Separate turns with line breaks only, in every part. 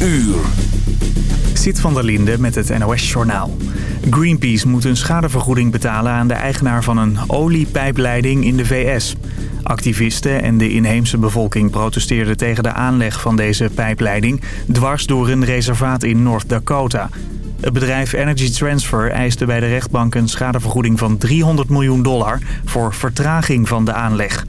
uur.
Zit van der Linde met het NOS-journaal. Greenpeace moet een schadevergoeding betalen aan de eigenaar van een oliepijpleiding in de VS. Activisten en de inheemse bevolking protesteerden tegen de aanleg van deze pijpleiding... dwars door een reservaat in North Dakota. Het bedrijf Energy Transfer eiste bij de rechtbank een schadevergoeding van 300 miljoen dollar... voor vertraging van de aanleg.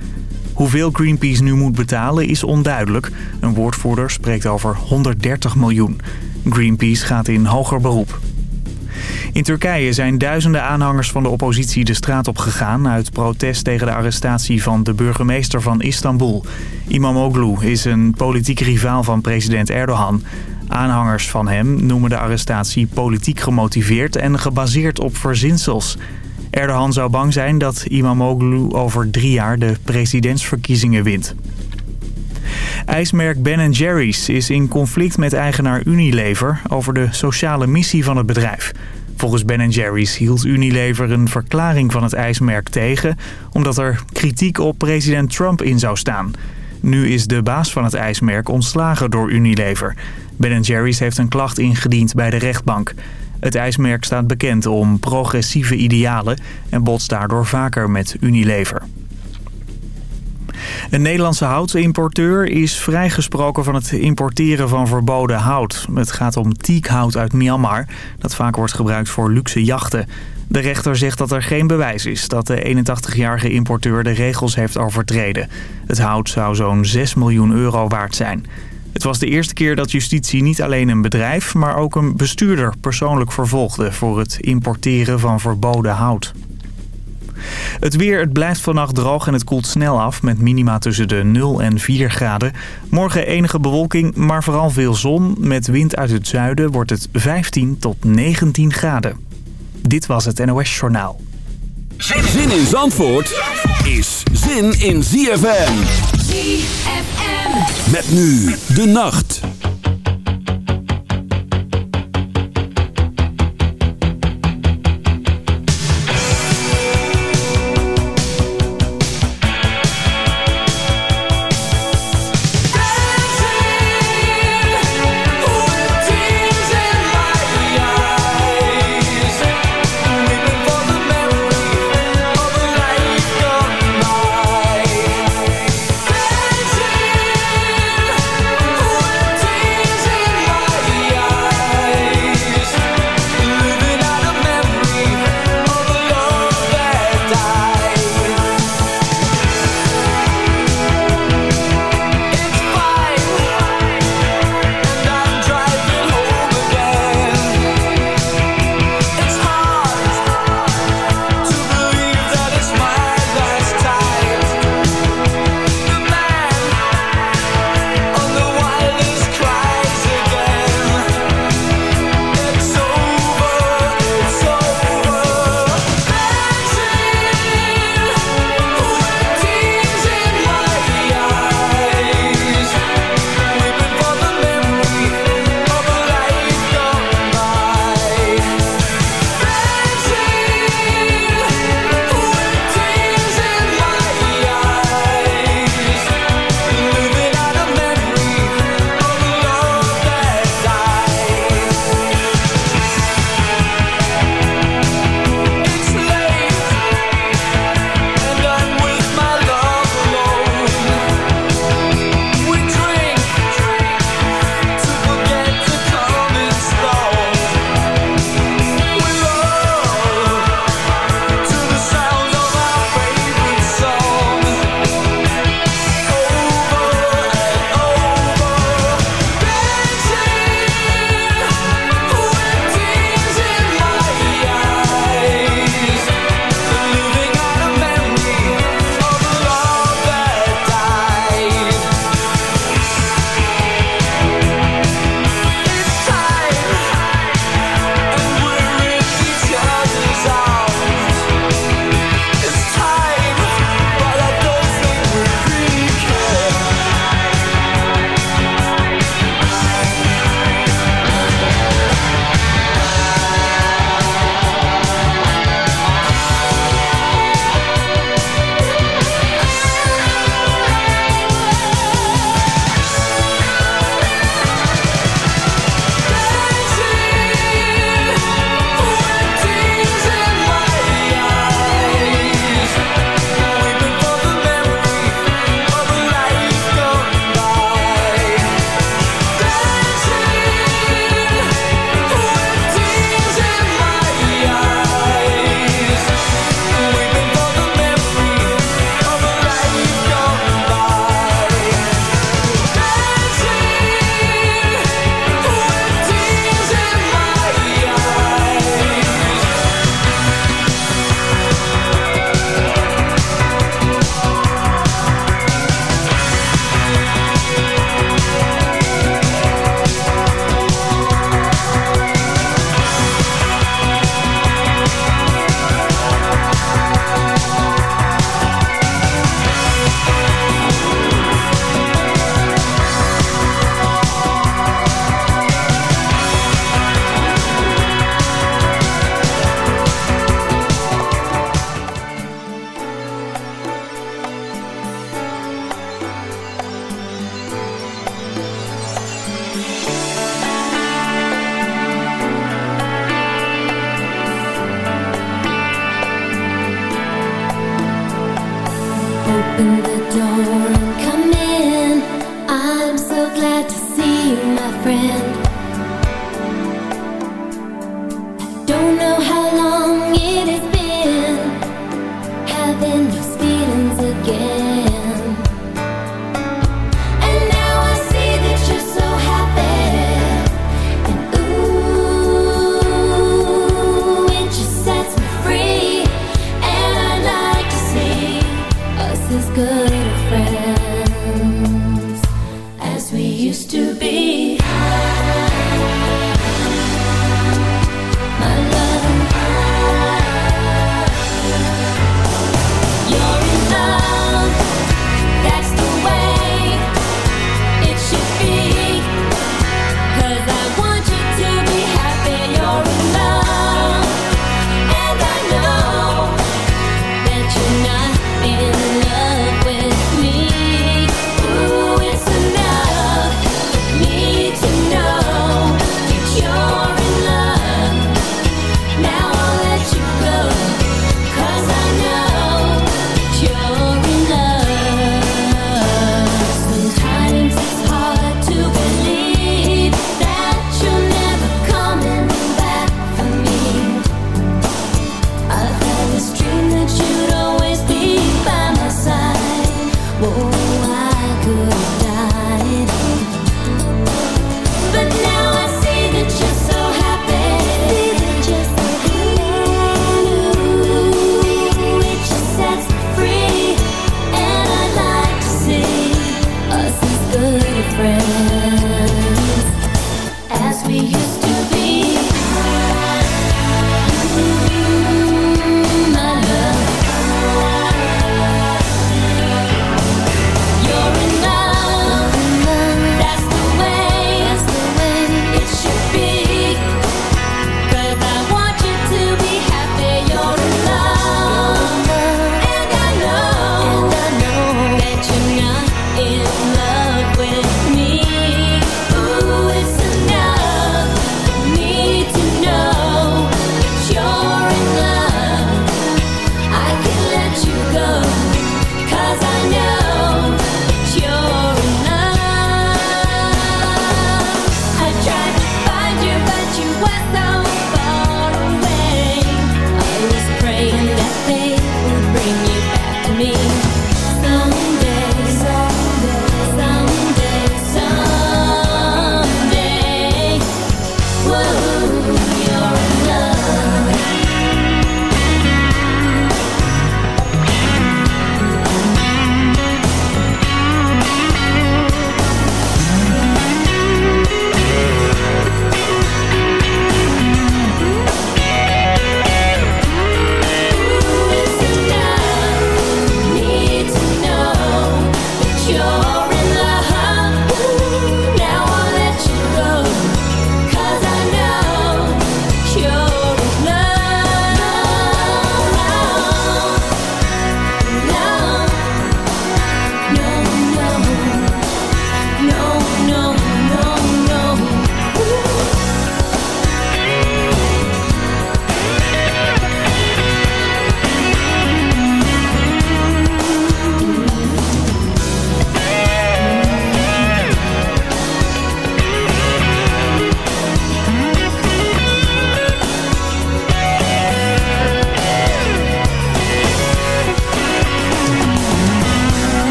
Hoeveel Greenpeace nu moet betalen is onduidelijk. Een woordvoerder spreekt over 130 miljoen. Greenpeace gaat in hoger beroep. In Turkije zijn duizenden aanhangers van de oppositie de straat op gegaan... uit protest tegen de arrestatie van de burgemeester van Istanbul. Imamoglu is een politiek rivaal van president Erdogan. Aanhangers van hem noemen de arrestatie politiek gemotiveerd... en gebaseerd op verzinsels. Erdogan zou bang zijn dat Imamoglu over drie jaar de presidentsverkiezingen wint. IJsmerk Ben Jerry's is in conflict met eigenaar Unilever over de sociale missie van het bedrijf. Volgens Ben Jerry's hield Unilever een verklaring van het ijsmerk tegen... omdat er kritiek op president Trump in zou staan. Nu is de baas van het ijsmerk ontslagen door Unilever. Ben Jerry's heeft een klacht ingediend bij de rechtbank. Het ijsmerk staat bekend om progressieve idealen en botst daardoor vaker met Unilever. Een Nederlandse houtimporteur is vrijgesproken van het importeren van verboden hout. Het gaat om teakhout uit Myanmar, dat vaak wordt gebruikt voor luxe jachten. De rechter zegt dat er geen bewijs is dat de 81-jarige importeur de regels heeft overtreden. Het hout zou zo'n 6 miljoen euro waard zijn. Het was de eerste keer dat justitie niet alleen een bedrijf, maar ook een bestuurder persoonlijk vervolgde voor het importeren van verboden hout. Het weer, het blijft vannacht droog en het koelt snel af met minima tussen de 0 en 4 graden. Morgen enige bewolking, maar vooral veel zon. Met wind uit het zuiden wordt het 15 tot 19 graden. Dit was het NOS Journaal.
Zin in Zandvoort is zin in ZFM. Met nu de nacht.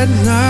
at night.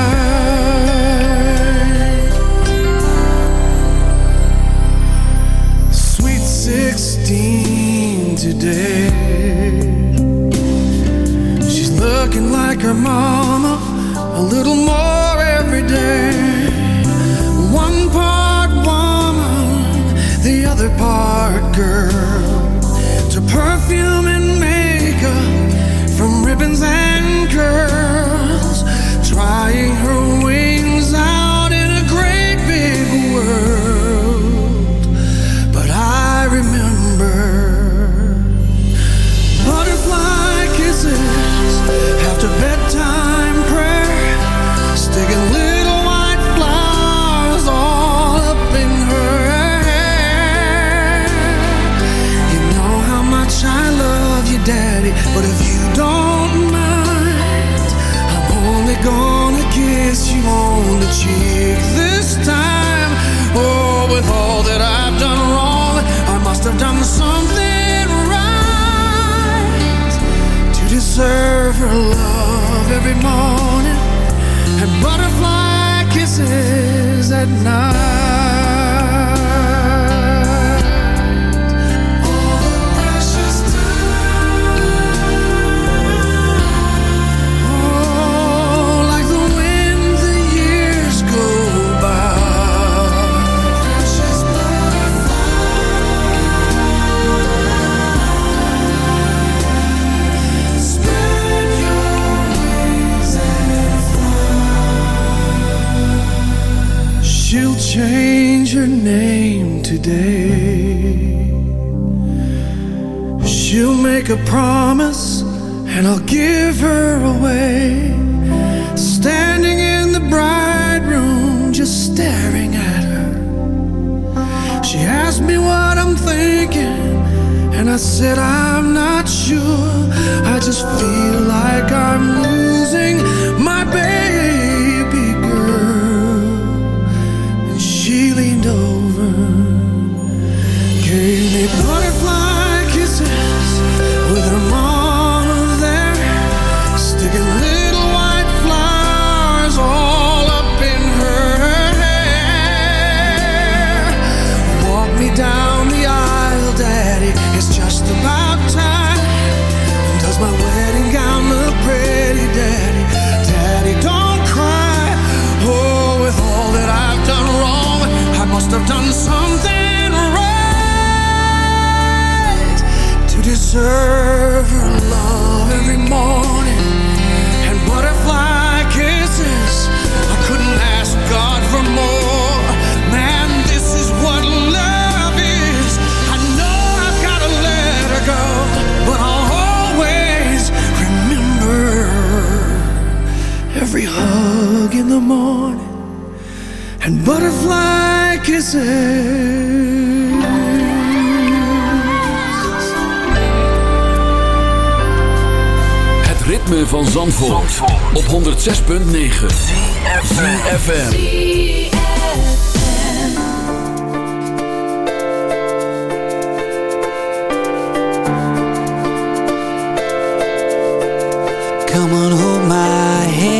every hug in the morning and butterfly kisses.
Het ritme van Zandvoort, op 106.9 FM.
Come on, hold my hand.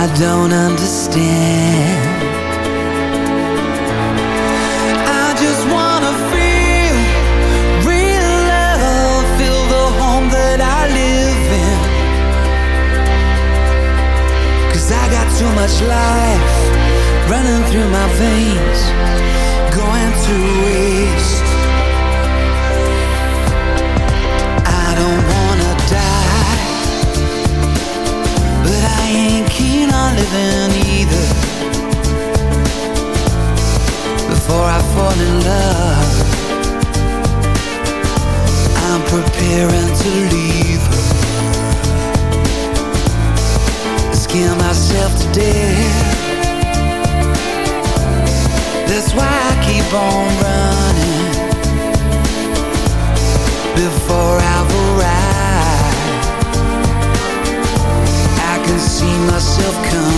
I don't understand. I just wanna feel real love Feel the home that I live in. Cause I got too much life Running through my veins Going to waste. I don't wanna die But I ain't not living either. Before I fall in love I'm preparing to leave her. Scare myself to death. myself come.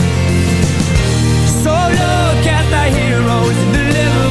Heroes in the Liverpool